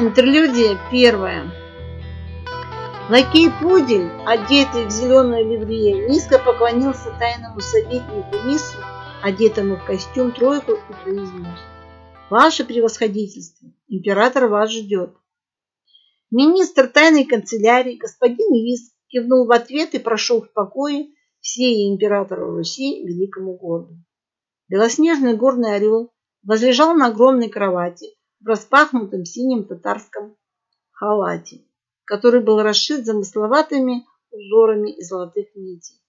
Интерлюдия первая. Лакей Пудель, одетый в зеленую ливрею, низко поклонился тайному советнику Миссу, одетому в костюм тройку, и произнес. Ваше превосходительство, император вас ждет. Министр тайной канцелярии, господин Лис, кивнул в ответ и прошел в покое всей императора Руси великому городу. Белоснежный горный орел возлежал на огромной кровати, в распахнутом синем татарском халате, который был расшит замысловатыми узорами из золотых нитей.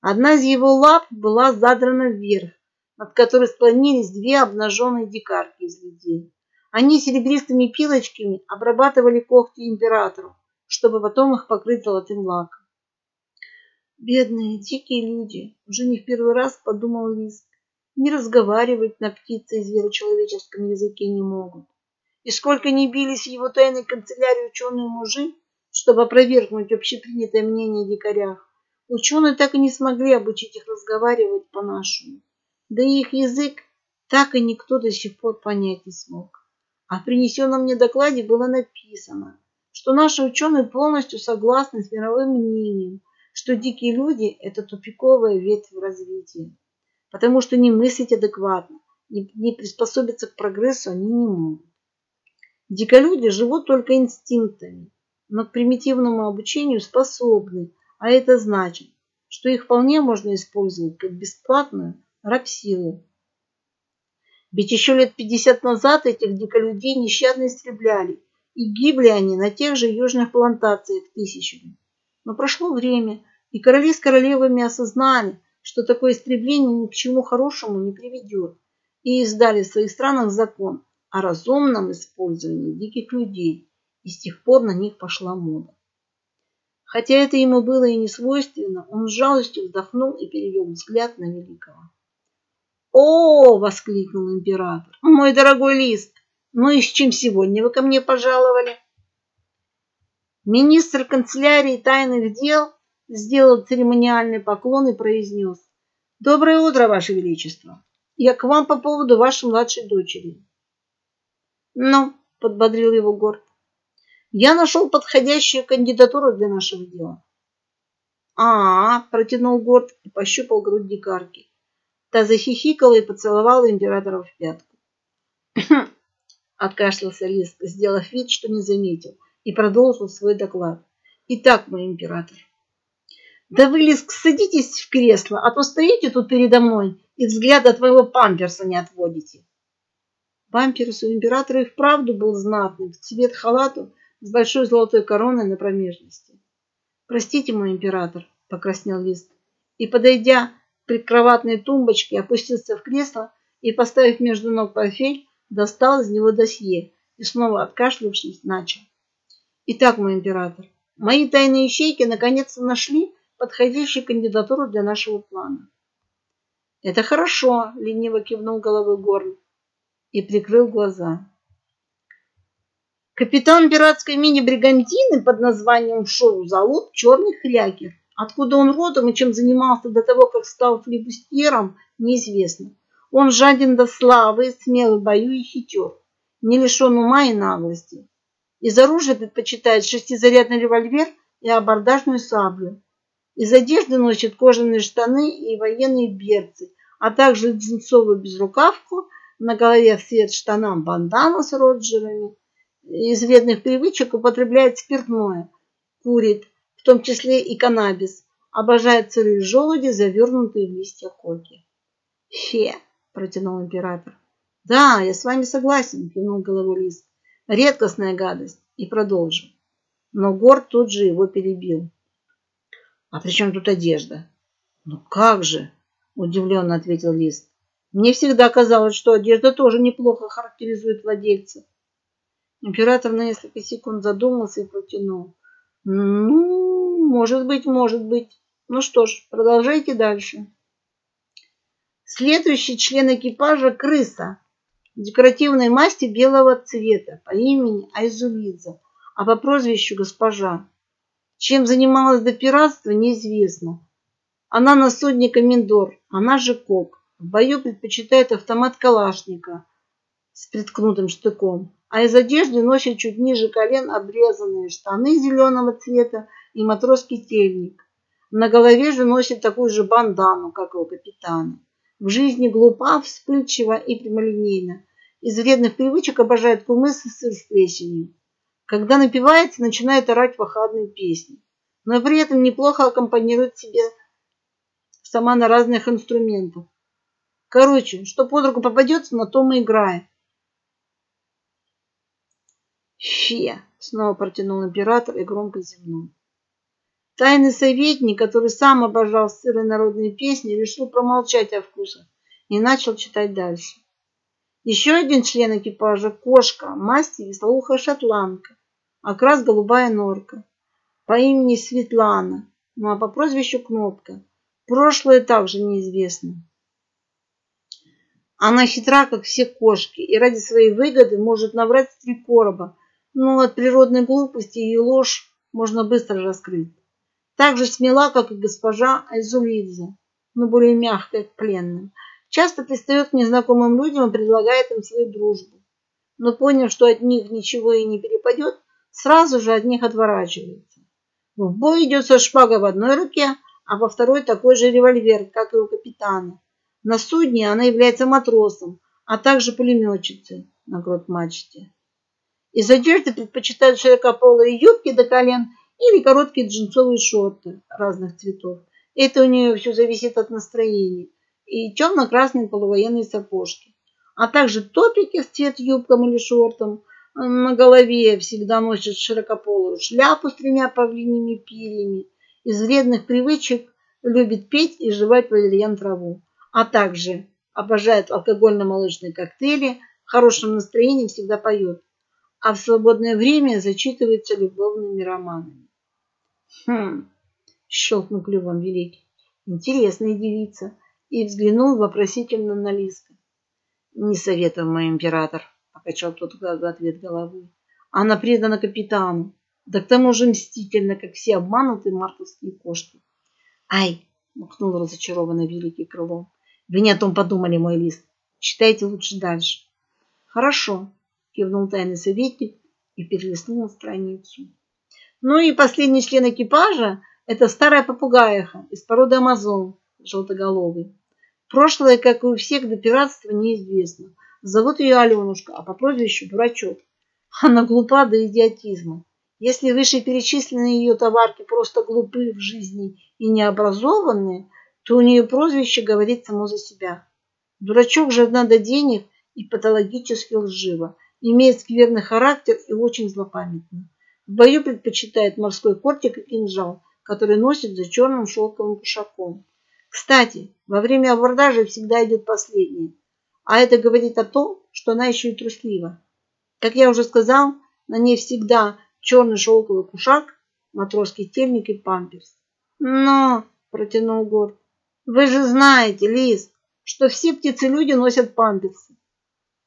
Одна из его лап была задрана вверх, над которой склонились две обнаженные дикарки из людей. Они серебристыми пилочками обрабатывали когти императору, чтобы потом их покрыть золотым лаком. Бедные, дикие люди, уже не в первый раз подумал Лиск, не разговаривать на птице и зверочеловеческом языке не могут. И сколько ни бились его тайной канцелярии ученые мужи, чтобы опровергнуть общепринятое мнение о дикарях, ученые так и не смогли обучить их разговаривать по-нашему. Да и их язык так и никто до сих пор понять не смог. А в принесенном мне докладе было написано, что наши ученые полностью согласны с мировым мнением, что дикие люди – это тупиковая ветвь в развитии, потому что не мыслить адекватно, не, не приспособиться к прогрессу они не могут. Диколюди живут только инстинктами, но к примитивному обучению способны, а это значит, что их вполне можно использовать как бесплатную рабсилу. Ведь еще лет 50 назад этих диколюдей нещадно истребляли, и гибли они на тех же южных плантациях тысячами. Но прошло время, и короли с королевами осознали, что такое истребление ни к чему хорошему не приведет, и издали в своих странах закон, о разумном использовании диких людей, и с тех пор на них пошла мода. Хотя это ему было и не свойственно, он с жалостью вздохнул и перевел взгляд на Великого. «О!» — воскликнул император. «Мой дорогой лист, ну и с чем сегодня вы ко мне пожаловали?» Министр канцелярии тайных дел сделал церемониальный поклон и произнес. «Доброе утро, Ваше Величество! Я к вам по поводу вашей младшей дочери. Ну, подбодрил его Горд. Я нашел подходящую кандидатуру для нашего дела. А, -а, -а протянул Горд и пощупал грудь дикарки. Та захихикала и поцеловала императора в пятку. Откашлялся Лиск, сделав вид, что не заметил, и продолжил свой доклад. Итак, мой император. Да вы, Лиск, садитесь в кресло, а то стоите тут передо мной и взгляда твоего памперса не отводите. Памперс у императора и вправду был знатный, в цвет халату с большой золотой короной на промежности. «Простите, мой император», — покраснел Лист, и, подойдя к прикроватной тумбочке, опустился в кресло и, поставив между ног портфель, достал из него досье и, снова откашлявшись, начал. «Итак, мой император, мои тайные ищейки наконец-то нашли подходящую кандидатуру для нашего плана». «Это хорошо», — лениво кивнул головой Горн и прикрыл глаза. Капитан пиратской мини-бригантины под названием Шоу зовут Черный Хрякер. Откуда он родом и чем занимался до того, как стал флибустьером, неизвестно. Он жаден до славы, смел в бою и хитер, не лишен ума и наглости. Из оружия предпочитает шестизарядный револьвер и абордажную саблю. Из одежды носит кожаные штаны и военные берцы, а также джинсовую безрукавку на голове вслед штанам бандана с роджерами. Из вредных привычек употребляет спиртное, курит, в том числе и каннабис, обожает сырые желуди, завернутые в листья коки. Фе, протянул император. Да, я с вами согласен, кивнул головой лист. Редкостная гадость. И продолжил. Но Гор тут же его перебил. А при чем тут одежда? Ну как же, удивленно ответил лист. Мне всегда казалось, что одежда тоже неплохо характеризует владельца. Император на несколько секунд задумался и протянул. Ну, может быть, может быть. Ну что ж, продолжайте дальше. Следующий член экипажа – крыса декоративной масти белого цвета по имени Айзулиза, а по прозвищу госпожа. Чем занималась до пиратства, неизвестно. Она на судне Комендор, она же Кок. В бою предпочитает автомат Калашника с приткнутым штыком, а из одежды носит чуть ниже колен обрезанные штаны зеленого цвета и матросский тельник. На голове же носит такую же бандану, как и у капитана. В жизни глупа, вспыльчива и прямолинейна. Из вредных привычек обожает кумыс и сыр с плесенью. Когда напивается, начинает орать вахадные песни. Но при этом неплохо аккомпанирует себе сама на разных инструментах. Короче, что под руку попадется, на том и играет. Фе! Снова протянул император и громко зевнул. Тайный советник, который сам обожал сырые народные песни, решил промолчать о вкусах и начал читать дальше. Еще один член экипажа – кошка, масти веслоухая шотландка, окрас голубая норка, по имени Светлана, ну а по прозвищу Кнопка. Прошлое также неизвестно. Она хитра, как все кошки, и ради своей выгоды может наврать в три короба, но от природной глупости ее ложь можно быстро раскрыть. Так же смела, как и госпожа Айзулидзе, но более мягкая к пленным. Часто пристает к незнакомым людям и предлагает им свою дружбу. Но поняв, что от них ничего и не перепадет, сразу же от них отворачивается. В бой идет со шпагой в одной руке, а во второй такой же револьвер, как и у капитана. На судне она является матросом, а также пулеметчицей на грот-мачте. Из одежды предпочитают широкополые юбки до колен или короткие джинсовые шорты разных цветов. Это у нее все зависит от настроения. И темно-красные полувоенные сапожки. А также топики в цвет юбкам или шортам. На голове всегда носит широкополую шляпу с тремя павлиними перьями. Из вредных привычек любит петь и жевать валерьян траву. А также обожает алкогольно-молочные коктейли, в хорошем настроении всегда поет. А в свободное время зачитывается любовными романами. Хм, щелкнул клювом великий. Интересная девица. И взглянул вопросительно на Лиска. Не советую, мой император, покачал тот в ответ головы. Она предана капитану. Да к тому же мстительно, как все обманутые мартовские кошки. Ай, махнул разочарованно великий крылом. Вы не о том подумали, мой лист. Читайте лучше дальше. Хорошо, кивнул тайный советник и перелистнул страницу. Ну и последний член экипажа – это старая попугаиха из породы амазон, желтоголовый. Прошлое, как и у всех, до пиратства неизвестно. Зовут ее Аленушка, а по прозвищу Дурачок. Она глупа до идиотизма. Если вышеперечисленные ее товарки просто глупы в жизни и необразованные, то у нее прозвище говорит само за себя. Дурачок жадна до денег и патологически лживо, имеет скверный характер и очень злопамятный. В бою предпочитает морской кортик и кинжал, который носит за черным шелковым кушаком. Кстати, во время абордажа всегда идет последний, а это говорит о том, что она еще и труслива. Как я уже сказал, на ней всегда черный шелковый кушак, матросский тельник и памперс. Но, протянул Гор, вы же знаете, Лиз, что все птицы-люди носят памперсы.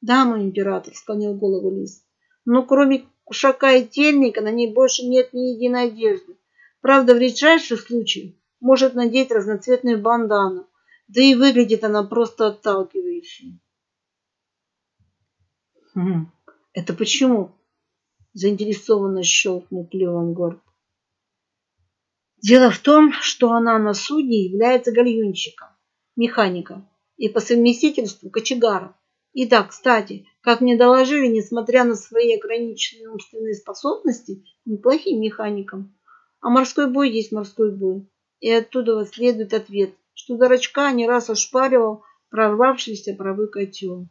Да, мой император, склонил голову Лиз. Но кроме кушака и тельника на ней больше нет ни единой одежды. Правда, в редчайших случаях может надеть разноцветную бандану, да и выглядит она просто отталкивающе. Хм, это почему? Заинтересованно щелкнул клювом Горд. Дело в том, что она на судне является гальюнщиком, механиком и по совместительству кочегаром. И да, кстати, как мне доложили, несмотря на свои ограниченные умственные способности, неплохим механиком. А морской бой есть морской бой. И оттуда следует ответ, что дурачка не раз ошпаривал прорвавшийся правый котел.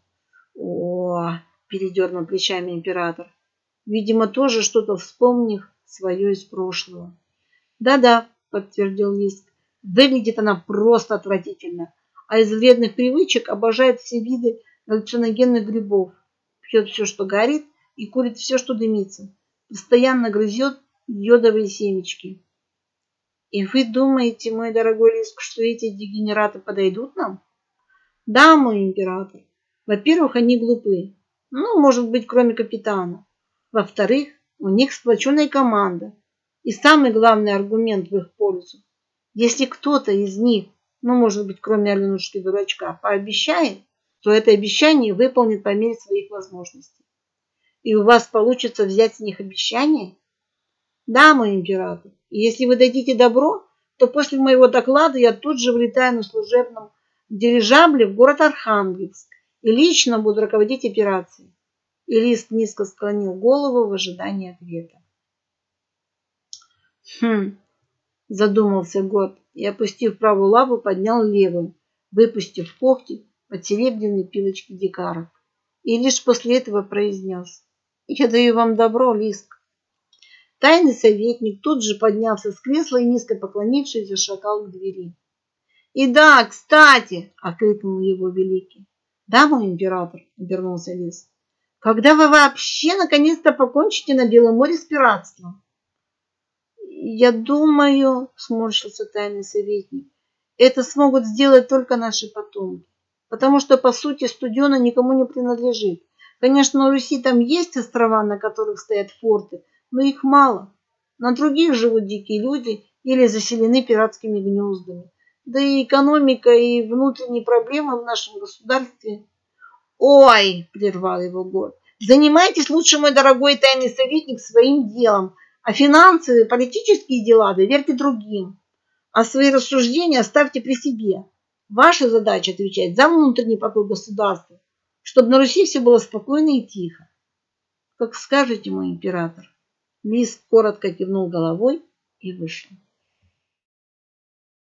О, передернул плечами император. Видимо, тоже что-то вспомнив свое из прошлого. Да-да, подтвердил Лиск. Выглядит она просто отвратительно, а из вредных привычек обожает все виды галлюциногенных грибов, пьет все, что горит, и курит все, что дымится. Постоянно грызет йодовые семечки. И вы думаете, мой дорогой Лиск, что эти дегенераты подойдут нам? Да, мой император. Во-первых, они глупы. Ну, может быть, кроме капитана. Во-вторых, у них сплоченная команда. И самый главный аргумент в их пользу. Если кто-то из них, ну, может быть, кроме Аленушки дурачка, пообещает, то это обещание выполнит по мере своих возможностей. и у вас получится взять с них обещание? Да, мой император. И если вы дадите добро, то после моего доклада я тут же вылетаю на служебном дирижабле в город Архангельск и лично буду руководить операцией. И Лист низко склонил голову в ожидании ответа. Хм, задумался Год и, опустив правую лапу, поднял левую, выпустив когти под серебряные пилочки дикаров. И лишь после этого произнес. Я даю вам добро, Лиск. Тайный советник тут же поднялся с кресла и, низко поклонившись, зашагал к двери. «И да, кстати!» – окликнул его великий. «Да, мой император!» – обернулся Лис. «Когда вы вообще наконец-то покончите на Белом море с пиратством?» «Я думаю, – сморщился тайный советник, – это смогут сделать только наши потомки, потому что, по сути, студена никому не принадлежит. Конечно, на Руси там есть острова, на которых стоят форты – но их мало. На других живут дикие люди или заселены пиратскими гнездами. Да и экономика и внутренние проблемы в нашем государстве. Ой, прервал его Гор, занимайтесь лучше, мой дорогой тайный советник, своим делом, а финансовые, политические дела доверьте другим. А свои рассуждения оставьте при себе. Ваша задача отвечать за внутренний покой государства, чтобы на Руси все было спокойно и тихо. Как скажете, мой император. Лис коротко кивнул головой и вышел.